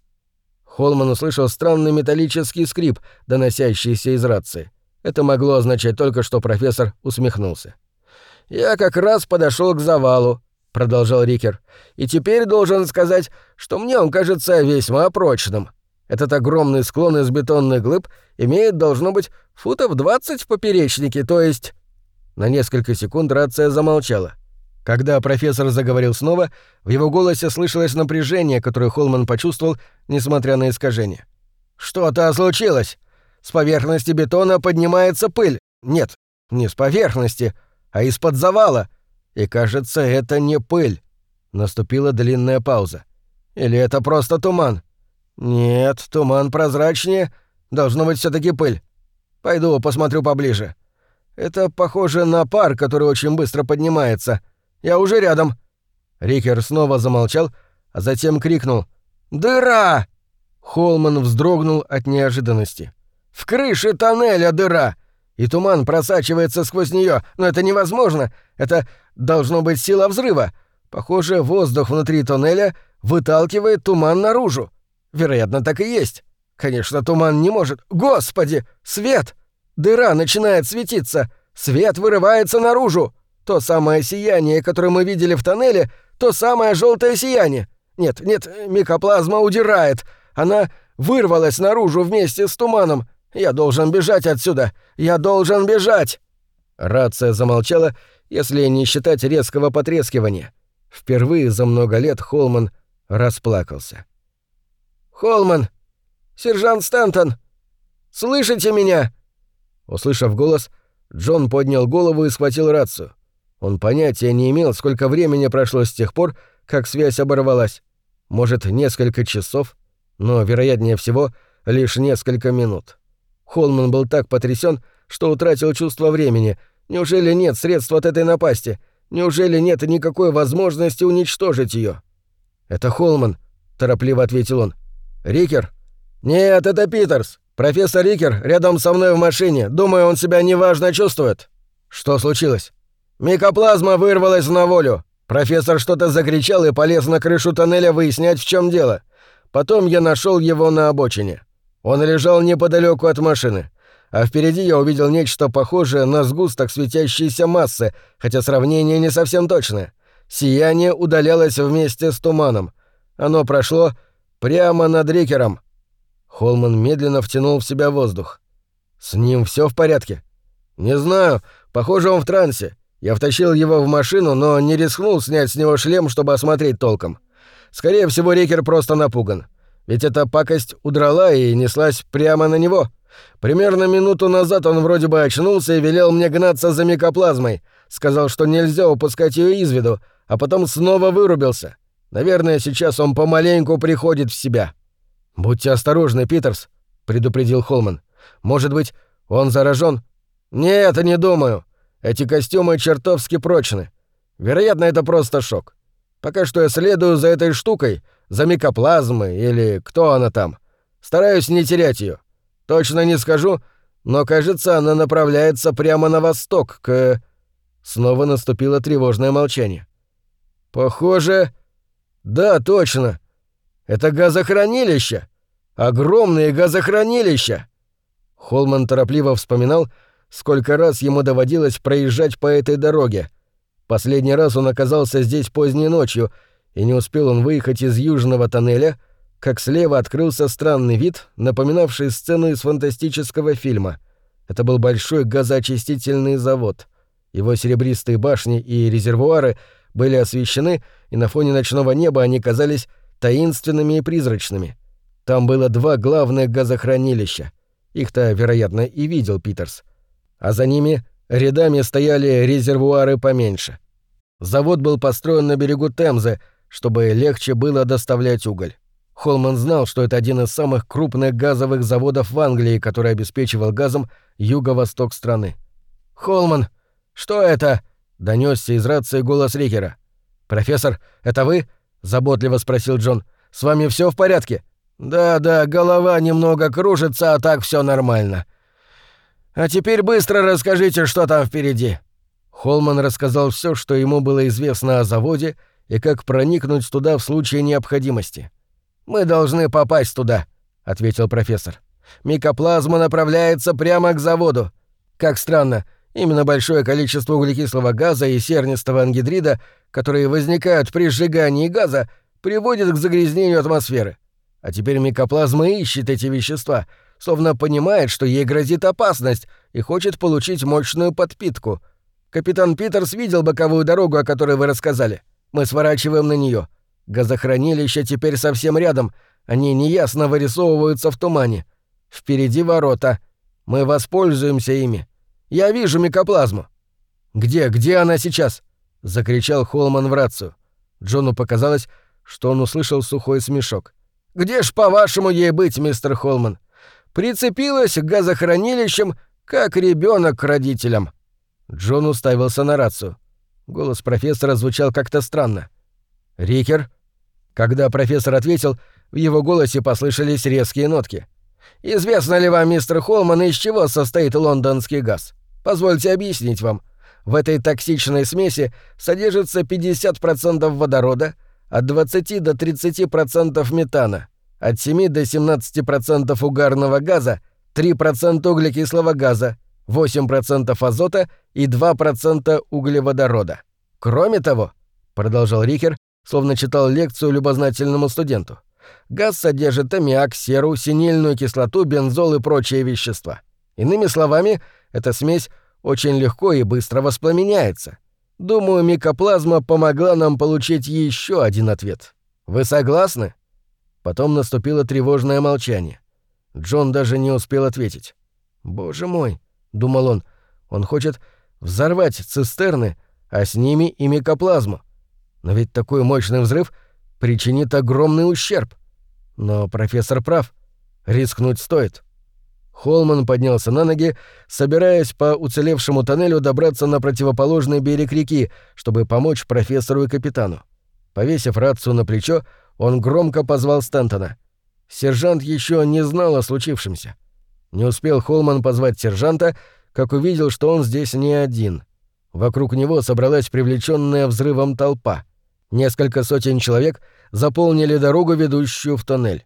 Холман услышал странный металлический скрип, доносящийся из рации. Это могло означать только, что профессор усмехнулся. «Я как раз подошел к завалу», — продолжал Рикер, «и теперь должен сказать, что мне он кажется весьма прочным. Этот огромный склон из бетонных глыб имеет, должно быть, футов 20 в поперечнике, то есть...» На несколько секунд рация замолчала. Когда профессор заговорил снова, в его голосе слышалось напряжение, которое Холман почувствовал, несмотря на искажение. «Что-то случилось! С поверхности бетона поднимается пыль. Нет, не с поверхности, а из-под завала. И кажется, это не пыль». Наступила длинная пауза. «Или это просто туман?» «Нет, туман прозрачнее. Должно быть все таки пыль. Пойду посмотрю поближе. Это похоже на пар, который очень быстро поднимается. Я уже рядом». Рикер снова замолчал, а затем крикнул «Дыра!». Холман вздрогнул от неожиданности. «В крыше тоннеля дыра!» И туман просачивается сквозь нее, но это невозможно. Это должно быть сила взрыва. Похоже, воздух внутри тоннеля выталкивает туман наружу. Вероятно, так и есть. Конечно, туман не может... Господи! Свет! Дыра начинает светиться. Свет вырывается наружу. То самое сияние, которое мы видели в тоннеле, то самое желтое сияние. Нет, нет, микоплазма удирает. Она вырвалась наружу вместе с туманом. Я должен бежать отсюда. Я должен бежать. Рация замолчала, если не считать резкого потрескивания. Впервые за много лет Холман расплакался. «Холман! Сержант Стэнтон! Слышите меня?» Услышав голос, Джон поднял голову и схватил рацию. Он понятия не имел, сколько времени прошло с тех пор, как связь оборвалась. Может, несколько часов, но, вероятнее всего, лишь несколько минут. Холман был так потрясен, что утратил чувство времени. Неужели нет средств от этой напасти? Неужели нет никакой возможности уничтожить ее? «Это Холман», — торопливо ответил он. «Рикер?» «Нет, это Питерс. Профессор Рикер рядом со мной в машине. Думаю, он себя неважно чувствует». «Что случилось?» Микоплазма вырвалась на волю. Профессор что-то закричал и полез на крышу тоннеля выяснять, в чем дело. Потом я нашел его на обочине. Он лежал неподалеку от машины. А впереди я увидел нечто похожее на сгусток светящейся массы, хотя сравнение не совсем точное. Сияние удалялось вместе с туманом. Оно прошло прямо над Рикером. Холман медленно втянул в себя воздух. «С ним все в порядке?» «Не знаю. Похоже, он в трансе. Я втащил его в машину, но не рискнул снять с него шлем, чтобы осмотреть толком. Скорее всего, Рикер просто напуган. Ведь эта пакость удрала и неслась прямо на него. Примерно минуту назад он вроде бы очнулся и велел мне гнаться за микоплазмой. Сказал, что нельзя упускать ее из виду, а потом снова вырубился. Наверное, сейчас он помаленьку приходит в себя. «Будьте осторожны, Питерс», — предупредил Холман. «Может быть, он заражен? «Нет, не думаю. Эти костюмы чертовски прочны. Вероятно, это просто шок. Пока что я следую за этой штукой, за микоплазмой или кто она там. Стараюсь не терять ее. Точно не скажу, но, кажется, она направляется прямо на восток, к... Снова наступило тревожное молчание. Похоже... Да, точно. Это газохранилище. Огромные газохранилища. Холман торопливо вспоминал, сколько раз ему доводилось проезжать по этой дороге. Последний раз он оказался здесь поздней ночью, и не успел он выехать из южного тоннеля, как слева открылся странный вид, напоминавший сцену из фантастического фильма. Это был большой газоочистительный завод. Его серебристые башни и резервуары были освещены, и на фоне ночного неба они казались таинственными и призрачными. Там было два главных газохранилища. Их-то, вероятно, и видел Питерс а за ними рядами стояли резервуары поменьше. Завод был построен на берегу Темзы, чтобы легче было доставлять уголь. Холман знал, что это один из самых крупных газовых заводов в Англии, который обеспечивал газом юго-восток страны. «Холман, что это?» — донесся из рации голос Рикера. «Профессор, это вы?» — заботливо спросил Джон. «С вами все в порядке?» «Да-да, голова немного кружится, а так все нормально. А теперь быстро расскажите, что там впереди». Холман рассказал все, что ему было известно о заводе и как проникнуть туда в случае необходимости. «Мы должны попасть туда», — ответил профессор. «Микоплазма направляется прямо к заводу. Как странно, именно большое количество углекислого газа и сернистого ангидрида, которые возникают при сжигании газа, приводит к загрязнению атмосферы. А теперь микоплазма ищет эти вещества, словно понимает, что ей грозит опасность и хочет получить мощную подпитку. Капитан Питерс видел боковую дорогу, о которой вы рассказали. Мы сворачиваем на нее. Газохранилище теперь совсем рядом, они неясно вырисовываются в тумане. Впереди ворота. Мы воспользуемся ими. Я вижу микоплазму. Где, где она сейчас? закричал Холман в рацию. Джону показалось, что он услышал сухой смешок. Где ж, по-вашему, ей быть, мистер Холман? Прицепилась к газохранилищам, как ребенок к родителям. Джон уставился на рацию. Голос профессора звучал как-то странно. «Рикер?» Когда профессор ответил, в его голосе послышались резкие нотки. «Известно ли вам, мистер Холман, из чего состоит лондонский газ? Позвольте объяснить вам. В этой токсичной смеси содержится 50% водорода, от 20 до 30% метана, от 7 до 17% угарного газа, 3% углекислого газа, 8% азота и 2% углеводорода. Кроме того, продолжал Рихер, словно читал лекцию любознательному студенту, газ содержит аммиак, серу, синильную кислоту, бензол и прочие вещества. Иными словами, эта смесь очень легко и быстро воспламеняется. Думаю, микоплазма помогла нам получить еще один ответ. Вы согласны? Потом наступило тревожное молчание. Джон даже не успел ответить. «Боже мой», — думал он, — «он хочет взорвать цистерны, а с ними и микоплазму. Но ведь такой мощный взрыв причинит огромный ущерб. Но профессор прав. Рискнуть стоит». Холман поднялся на ноги, собираясь по уцелевшему тоннелю добраться на противоположный берег реки, чтобы помочь профессору и капитану. Повесив рацию на плечо, он громко позвал Стентона. Сержант еще не знал о случившемся. Не успел Холман позвать сержанта, как увидел, что он здесь не один. Вокруг него собралась привлеченная взрывом толпа. Несколько сотен человек заполнили дорогу, ведущую в тоннель.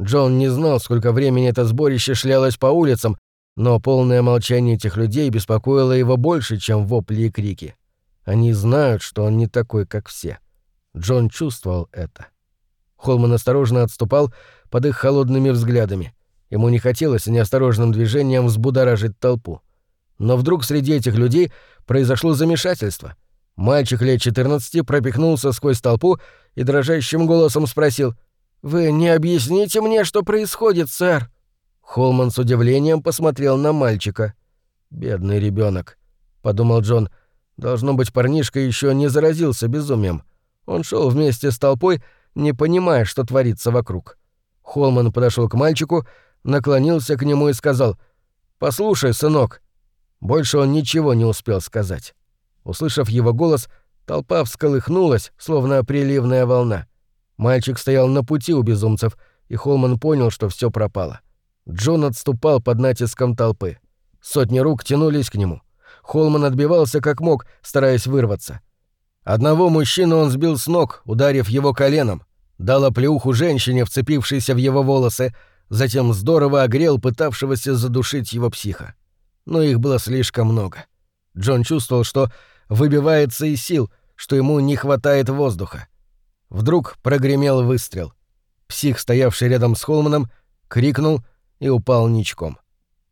Джон не знал, сколько времени это сборище шлялось по улицам, но полное молчание этих людей беспокоило его больше, чем вопли и крики. Они знают, что он не такой, как все. Джон чувствовал это. Холман осторожно отступал под их холодными взглядами. Ему не хотелось неосторожным движением взбудоражить толпу. Но вдруг среди этих людей произошло замешательство. Мальчик лет 14 пропихнулся сквозь толпу и дрожащим голосом спросил «Вы не объясните мне, что происходит, сэр?» Холман с удивлением посмотрел на мальчика. «Бедный ребенок, подумал Джон. «Должно быть, парнишка еще не заразился безумием. Он шел вместе с толпой, не понимая, что творится вокруг». Холман подошел к мальчику, наклонился к нему и сказал «Послушай, сынок». Больше он ничего не успел сказать. Услышав его голос, толпа всколыхнулась, словно приливная волна. Мальчик стоял на пути у безумцев, и Холман понял, что все пропало. Джон отступал под натиском толпы. Сотни рук тянулись к нему. Холман отбивался как мог, стараясь вырваться. Одного мужчину он сбил с ног, ударив его коленом. Дал оплеуху женщине, вцепившейся в его волосы, затем здорово огрел пытавшегося задушить его психа. Но их было слишком много. Джон чувствовал, что выбивается из сил, что ему не хватает воздуха. Вдруг прогремел выстрел. Псих, стоявший рядом с Холманом, крикнул и упал ничком.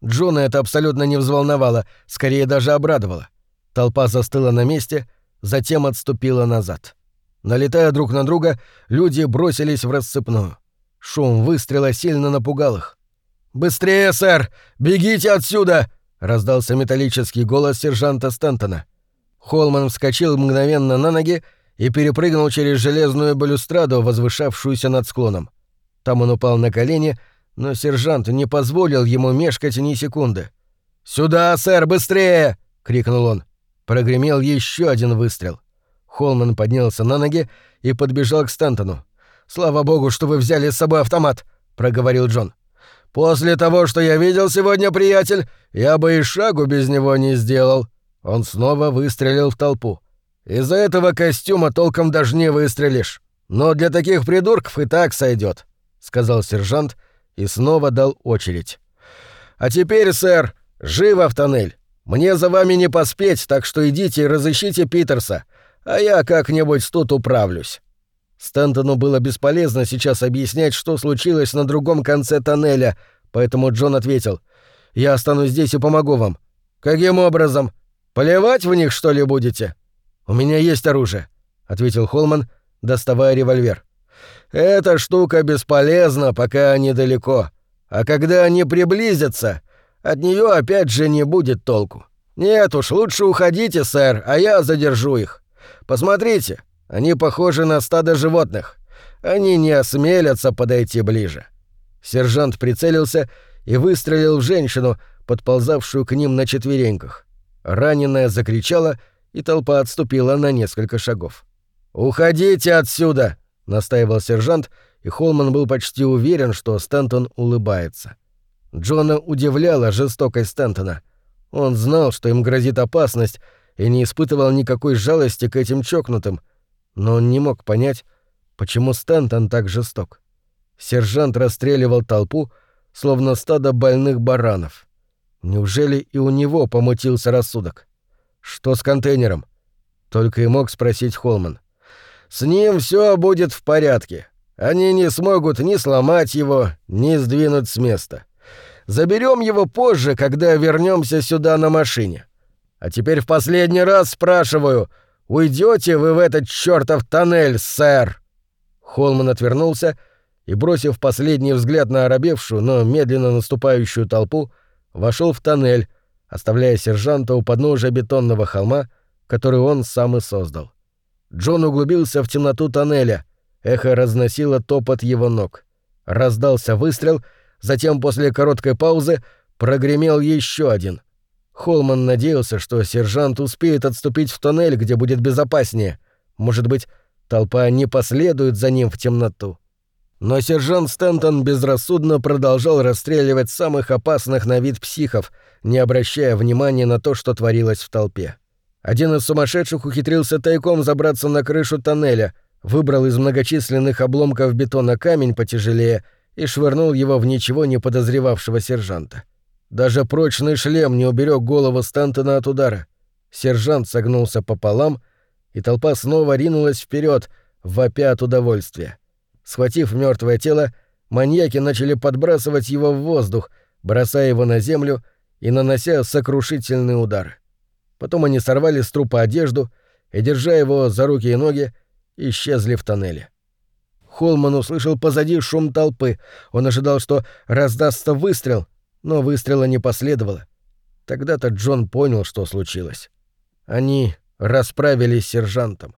Джона это абсолютно не взволновало, скорее даже обрадовало. Толпа застыла на месте, затем отступила назад. Налетая друг на друга, люди бросились в рассыпную. Шум выстрела сильно напугал их. «Быстрее, сэр! Бегите отсюда!» — раздался металлический голос сержанта Стентона. Холман вскочил мгновенно на ноги и перепрыгнул через железную балюстраду, возвышавшуюся над склоном. Там он упал на колени, но сержант не позволил ему мешкать ни секунды. «Сюда, сэр, быстрее!» — крикнул он. Прогремел еще один выстрел. Холман поднялся на ноги и подбежал к Стентону. «Слава богу, что вы взяли с собой автомат», — проговорил Джон. «После того, что я видел сегодня, приятель, я бы и шагу без него не сделал». Он снова выстрелил в толпу. Из-за этого костюма толком даже не выстрелишь. Но для таких придурков и так сойдет, сказал сержант и снова дал очередь. «А теперь, сэр, живо в тоннель! Мне за вами не поспеть, так что идите и разыщите Питерса, а я как-нибудь тут управлюсь». Стэнтону было бесполезно сейчас объяснять, что случилось на другом конце тоннеля, поэтому Джон ответил. «Я останусь здесь и помогу вам». «Каким образом? Поливать в них, что ли, будете?» «У меня есть оружие», — ответил Холман, доставая револьвер. «Эта штука бесполезна, пока они далеко. А когда они приблизятся, от нее опять же не будет толку. Нет уж, лучше уходите, сэр, а я задержу их. Посмотрите, они похожи на стадо животных. Они не осмелятся подойти ближе». Сержант прицелился и выстрелил в женщину, подползавшую к ним на четвереньках. Раненая закричала, и толпа отступила на несколько шагов. «Уходите отсюда!» — настаивал сержант, и Холман был почти уверен, что Стэнтон улыбается. Джона удивляла жестокость Стэнтона. Он знал, что им грозит опасность, и не испытывал никакой жалости к этим чокнутым, но он не мог понять, почему Стэнтон так жесток. Сержант расстреливал толпу, словно стадо больных баранов. Неужели и у него помутился рассудок? Что с контейнером? Только и мог спросить Холман. С ним все будет в порядке. Они не смогут ни сломать его, ни сдвинуть с места. Заберем его позже, когда вернемся сюда на машине. А теперь в последний раз спрашиваю, уйдете вы в этот чертов тоннель, сэр? Холман отвернулся и, бросив последний взгляд на оробевшую, но медленно наступающую толпу, вошел в тоннель, оставляя сержанта у подножия бетонного холма, который он сам и создал. Джон углубился в темноту тоннеля, эхо разносило топот его ног. Раздался выстрел, затем после короткой паузы прогремел еще один. Холман надеялся, что сержант успеет отступить в тоннель, где будет безопаснее. Может быть, толпа не последует за ним в темноту. Но сержант Стентон безрассудно продолжал расстреливать самых опасных на вид психов, не обращая внимания на то, что творилось в толпе. Один из сумасшедших ухитрился тайком забраться на крышу тоннеля, выбрал из многочисленных обломков бетона камень потяжелее и швырнул его в ничего не подозревавшего сержанта. Даже прочный шлем не уберег голову Стентона от удара. Сержант согнулся пополам, и толпа снова ринулась вперед, вопя от удовольствия. Схватив мертвое тело, маньяки начали подбрасывать его в воздух, бросая его на землю и нанося сокрушительный удар. Потом они сорвали с трупа одежду и, держа его за руки и ноги, исчезли в тоннеле. Холман услышал позади шум толпы. Он ожидал, что раздастся выстрел, но выстрела не последовало. Тогда-то Джон понял, что случилось. Они расправились с сержантом.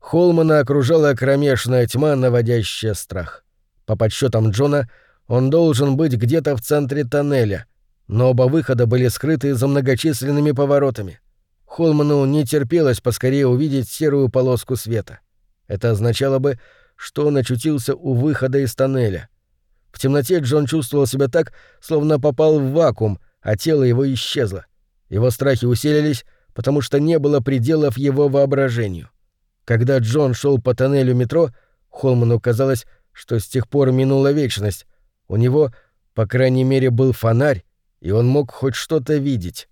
Холмана окружала кромешная тьма, наводящая страх. По подсчетам Джона, он должен быть где-то в центре тоннеля, но оба выхода были скрыты за многочисленными поворотами. Холману не терпелось поскорее увидеть серую полоску света. Это означало бы, что он очутился у выхода из тоннеля. В темноте Джон чувствовал себя так, словно попал в вакуум, а тело его исчезло. Его страхи усилились, потому что не было пределов его воображению. Когда Джон шел по тоннелю метро, Холману казалось, что с тех пор минула вечность. У него, по крайней мере, был фонарь, и он мог хоть что-то видеть.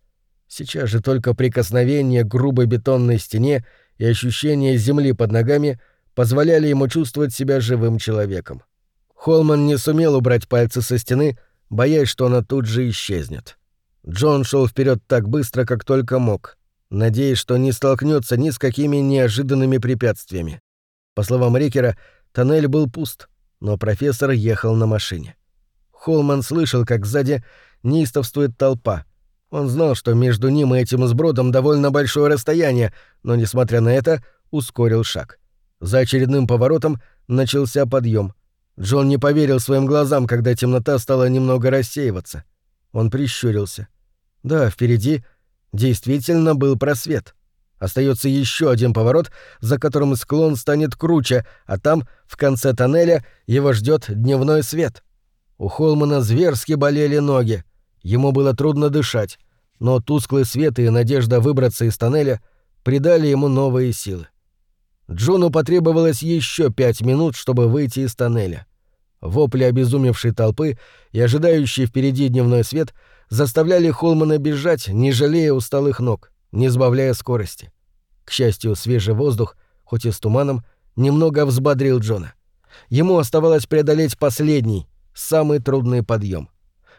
Сейчас же только прикосновение к грубой бетонной стене и ощущение земли под ногами позволяли ему чувствовать себя живым человеком. Холман не сумел убрать пальцы со стены, боясь, что она тут же исчезнет. Джон шел вперед так быстро, как только мог надеясь, что не столкнется ни с какими неожиданными препятствиями. По словам Рикера, тоннель был пуст, но профессор ехал на машине. Холман слышал, как сзади неистовствует толпа. Он знал, что между ним и этим сбродом довольно большое расстояние, но, несмотря на это, ускорил шаг. За очередным поворотом начался подъем. Джон не поверил своим глазам, когда темнота стала немного рассеиваться. Он прищурился. Да, впереди — Действительно был просвет. Остается еще один поворот, за которым склон станет круче, а там, в конце тоннеля, его ждет дневной свет. У Холмана зверски болели ноги. Ему было трудно дышать, но тусклый свет и надежда выбраться из тоннеля придали ему новые силы. Джону потребовалось еще пять минут, чтобы выйти из тоннеля. Вопли обезумевшей толпы и ожидающий впереди дневной свет заставляли Холмана бежать, не жалея усталых ног, не сбавляя скорости. К счастью, свежий воздух, хоть и с туманом, немного взбодрил Джона. Ему оставалось преодолеть последний, самый трудный подъем.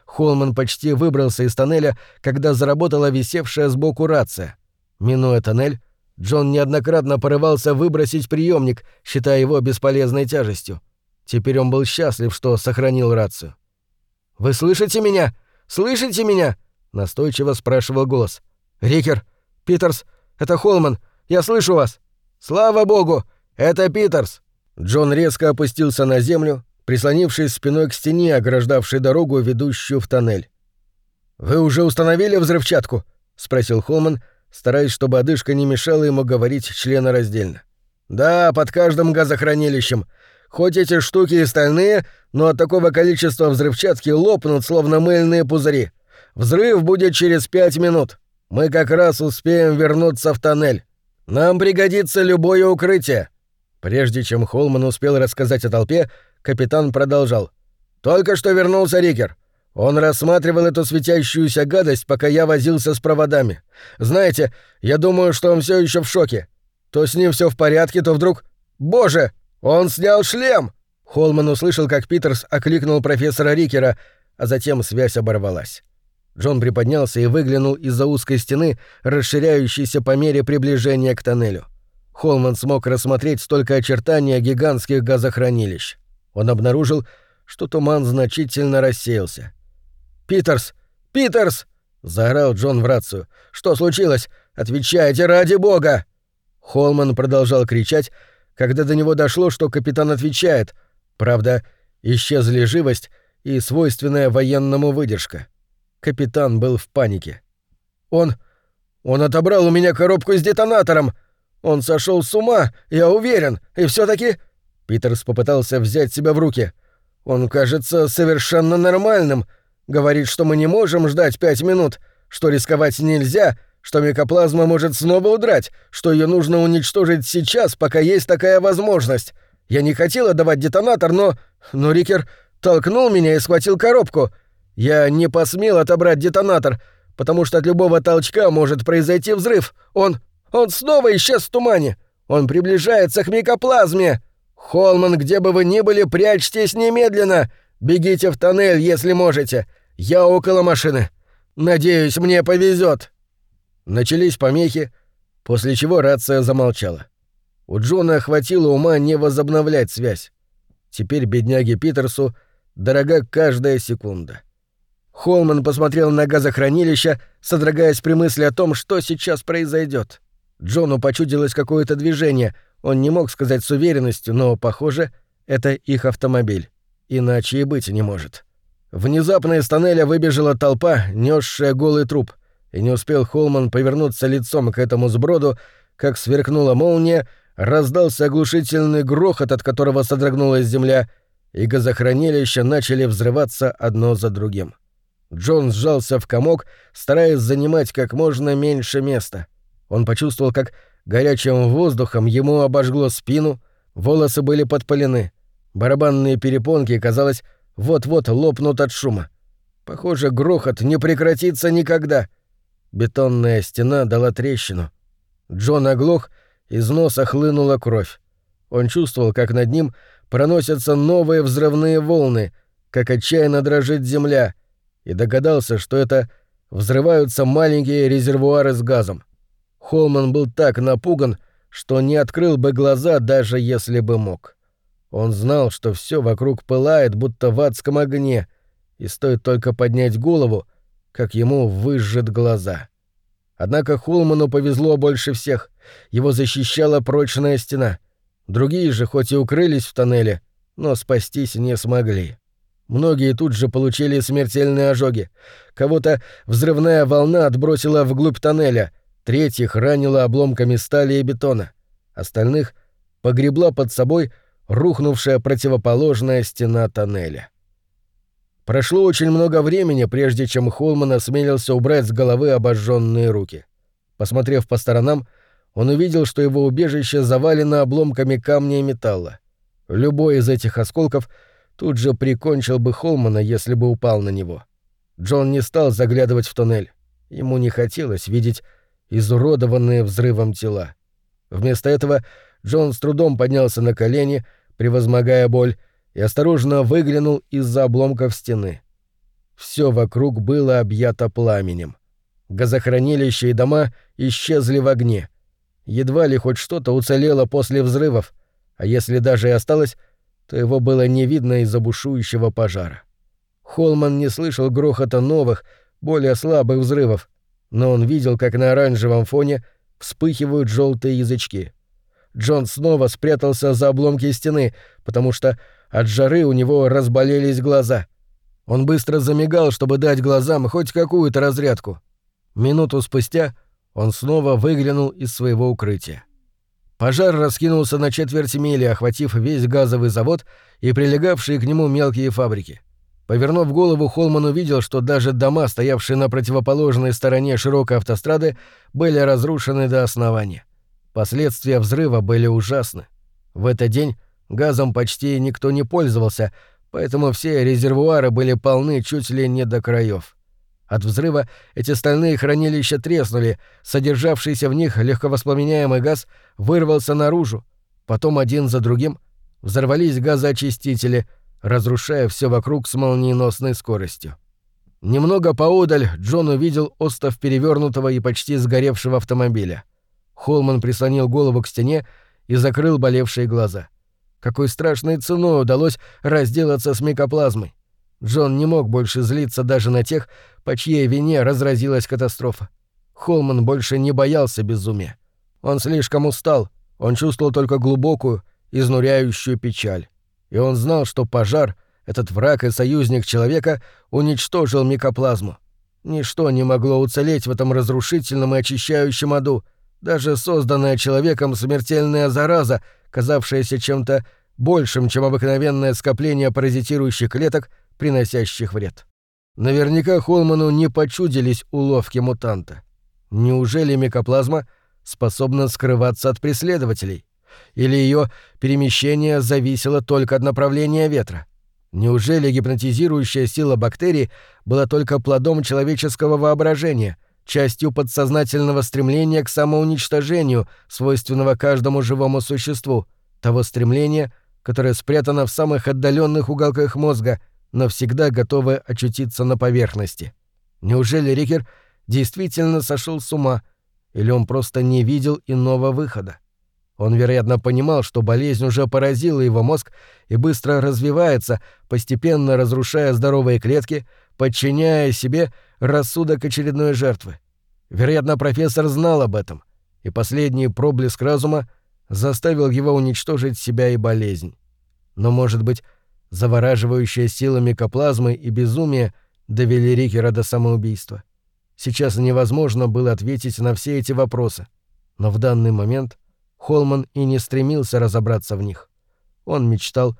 Холман почти выбрался из тоннеля, когда заработала висевшая сбоку рация. Минуя тоннель, Джон неоднократно порывался выбросить приемник, считая его бесполезной тяжестью. Теперь он был счастлив, что сохранил рацию. «Вы слышите меня? Слышите меня?» — настойчиво спрашивал голос. «Рикер! Питерс! Это Холман! Я слышу вас!» «Слава богу! Это Питерс!» Джон резко опустился на землю, прислонившись спиной к стене, ограждавшей дорогу, ведущую в тоннель. «Вы уже установили взрывчатку?» — спросил Холман, стараясь, чтобы одышка не мешала ему говорить членораздельно. «Да, под каждым газохранилищем. Хоть эти штуки и стальные, но от такого количества взрывчатки лопнут, словно мыльные пузыри. Взрыв будет через пять минут. Мы как раз успеем вернуться в тоннель. Нам пригодится любое укрытие». Прежде чем Холман успел рассказать о толпе, капитан продолжал. «Только что вернулся Рикер. Он рассматривал эту светящуюся гадость, пока я возился с проводами. Знаете, я думаю, что он все еще в шоке. То с ним все в порядке, то вдруг... Боже! «Он снял шлем!» Холман услышал, как Питерс окликнул профессора Рикера, а затем связь оборвалась. Джон приподнялся и выглянул из-за узкой стены, расширяющейся по мере приближения к тоннелю. Холман смог рассмотреть столько очертания гигантских газохранилищ. Он обнаружил, что туман значительно рассеялся. «Питерс! Питерс!» — заорал Джон в рацию. «Что случилось? Отвечайте ради бога!» Холман продолжал кричать, когда до него дошло, что капитан отвечает. Правда, исчезли живость и свойственная военному выдержка. Капитан был в панике. «Он... он отобрал у меня коробку с детонатором! Он сошел с ума, я уверен, и все таки Питерс попытался взять себя в руки. «Он кажется совершенно нормальным. Говорит, что мы не можем ждать пять минут, что рисковать нельзя, что микоплазма может снова удрать, что ее нужно уничтожить сейчас, пока есть такая возможность. Я не хотела давать детонатор, но... Но Рикер толкнул меня и схватил коробку. Я не посмел отобрать детонатор, потому что от любого толчка может произойти взрыв. Он... он снова исчез в тумане. Он приближается к микоплазме. Холман, где бы вы ни были, прячьтесь немедленно. Бегите в тоннель, если можете. Я около машины. Надеюсь, мне повезет. Начались помехи, после чего рация замолчала. У Джона хватило ума не возобновлять связь. Теперь бедняге Питерсу дорога каждая секунда. Холман посмотрел на газохранилище, содрогаясь при мысли о том, что сейчас произойдет. Джону почудилось какое-то движение, он не мог сказать с уверенностью, но, похоже, это их автомобиль. Иначе и быть не может. Внезапно из тоннеля выбежала толпа, несшая голый труп и не успел Холман повернуться лицом к этому сброду, как сверкнула молния, раздался оглушительный грохот, от которого содрогнулась земля, и газохранилища начали взрываться одно за другим. Джон сжался в комок, стараясь занимать как можно меньше места. Он почувствовал, как горячим воздухом ему обожгло спину, волосы были подпалены, барабанные перепонки, казалось, вот-вот лопнут от шума. Похоже, грохот не прекратится никогда — Бетонная стена дала трещину. Джон оглох, из носа хлынула кровь. Он чувствовал, как над ним проносятся новые взрывные волны, как отчаянно дрожит земля, и догадался, что это взрываются маленькие резервуары с газом. Холман был так напуган, что не открыл бы глаза, даже если бы мог. Он знал, что все вокруг пылает, будто в адском огне, и стоит только поднять голову — как ему выжжет глаза. Однако Холману повезло больше всех. Его защищала прочная стена. Другие же хоть и укрылись в тоннеле, но спастись не смогли. Многие тут же получили смертельные ожоги. Кого-то взрывная волна отбросила вглубь тоннеля, третьих ранила обломками стали и бетона. Остальных погребла под собой рухнувшая противоположная стена тоннеля. Прошло очень много времени, прежде чем Холман осмелился убрать с головы обожженные руки. Посмотрев по сторонам, он увидел, что его убежище завалено обломками камня и металла. Любой из этих осколков тут же прикончил бы Холмана, если бы упал на него. Джон не стал заглядывать в туннель. Ему не хотелось видеть изуродованные взрывом тела. Вместо этого Джон с трудом поднялся на колени, превозмогая боль, и осторожно выглянул из-за обломков стены. Все вокруг было объято пламенем. Газохранилища и дома исчезли в огне. Едва ли хоть что-то уцелело после взрывов, а если даже и осталось, то его было не видно из-за бушующего пожара. Холман не слышал грохота новых, более слабых взрывов, но он видел, как на оранжевом фоне вспыхивают желтые язычки. Джон снова спрятался за обломки стены, потому что от жары у него разболелись глаза. Он быстро замигал, чтобы дать глазам хоть какую-то разрядку. Минуту спустя он снова выглянул из своего укрытия. Пожар раскинулся на четверть мили, охватив весь газовый завод и прилегавшие к нему мелкие фабрики. Повернув голову, Холман увидел, что даже дома, стоявшие на противоположной стороне широкой автострады, были разрушены до основания. Последствия взрыва были ужасны. В этот день газом почти никто не пользовался, поэтому все резервуары были полны чуть ли не до краев. От взрыва эти стальные хранилища треснули, содержавшийся в них легковоспламеняемый газ вырвался наружу. Потом один за другим взорвались газоочистители, разрушая все вокруг с молниеносной скоростью. Немного поодаль Джон увидел остов перевернутого и почти сгоревшего автомобиля. Холман прислонил голову к стене и закрыл болевшие глаза. Какой страшной ценой удалось разделаться с микоплазмой. Джон не мог больше злиться даже на тех, по чьей вине разразилась катастрофа. Холман больше не боялся безумия. Он слишком устал, он чувствовал только глубокую, изнуряющую печаль. И он знал, что пожар, этот враг и союзник человека, уничтожил микоплазму. Ничто не могло уцелеть в этом разрушительном и очищающем аду, даже созданная человеком смертельная зараза, казавшаяся чем-то большим, чем обыкновенное скопление паразитирующих клеток, приносящих вред. Наверняка Холману не почудились уловки мутанта. Неужели микоплазма способна скрываться от преследователей? Или ее перемещение зависело только от направления ветра? Неужели гипнотизирующая сила бактерий была только плодом человеческого воображения, частью подсознательного стремления к самоуничтожению, свойственного каждому живому существу, того стремления, которое спрятано в самых отдаленных уголках мозга, но всегда готовы очутиться на поверхности. Неужели Рикер действительно сошел с ума, или он просто не видел иного выхода? Он, вероятно, понимал, что болезнь уже поразила его мозг и быстро развивается, постепенно разрушая здоровые клетки, подчиняя себе рассудок очередной жертвы. Вероятно, профессор знал об этом, и последний проблеск разума заставил его уничтожить себя и болезнь. Но, может быть, Завораживающая сила микоплазмы и безумие довели Рикера до самоубийства. Сейчас невозможно было ответить на все эти вопросы, но в данный момент Холман и не стремился разобраться в них. Он мечтал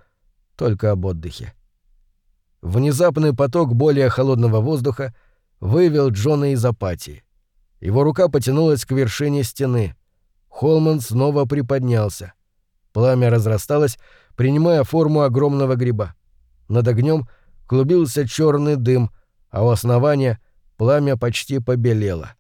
только об отдыхе. Внезапный поток более холодного воздуха вывел Джона из апатии. Его рука потянулась к вершине стены. Холман снова приподнялся. Пламя разрасталось, принимая форму огромного гриба. Над огнем клубился черный дым, а у основания пламя почти побелело.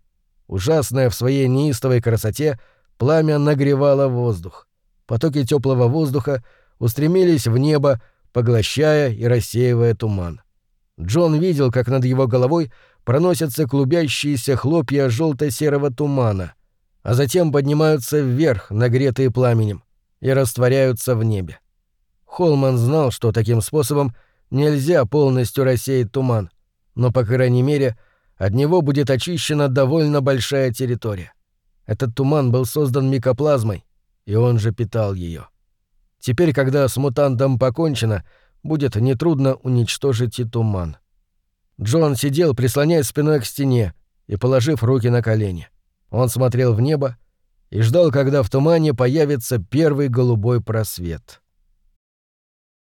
Ужасное в своей неистовой красоте, пламя нагревало воздух. Потоки теплого воздуха устремились в небо, поглощая и рассеивая туман. Джон видел, как над его головой проносятся клубящиеся хлопья желто-серого тумана, а затем поднимаются вверх, нагретые пламенем, и растворяются в небе. Холман знал, что таким способом нельзя полностью рассеять туман, но, по крайней мере, от него будет очищена довольно большая территория. Этот туман был создан микоплазмой, и он же питал ее. Теперь, когда с мутантом покончено, будет нетрудно уничтожить и туман. Джон сидел, прислоняясь спиной к стене и положив руки на колени. Он смотрел в небо и ждал, когда в тумане появится первый голубой просвет.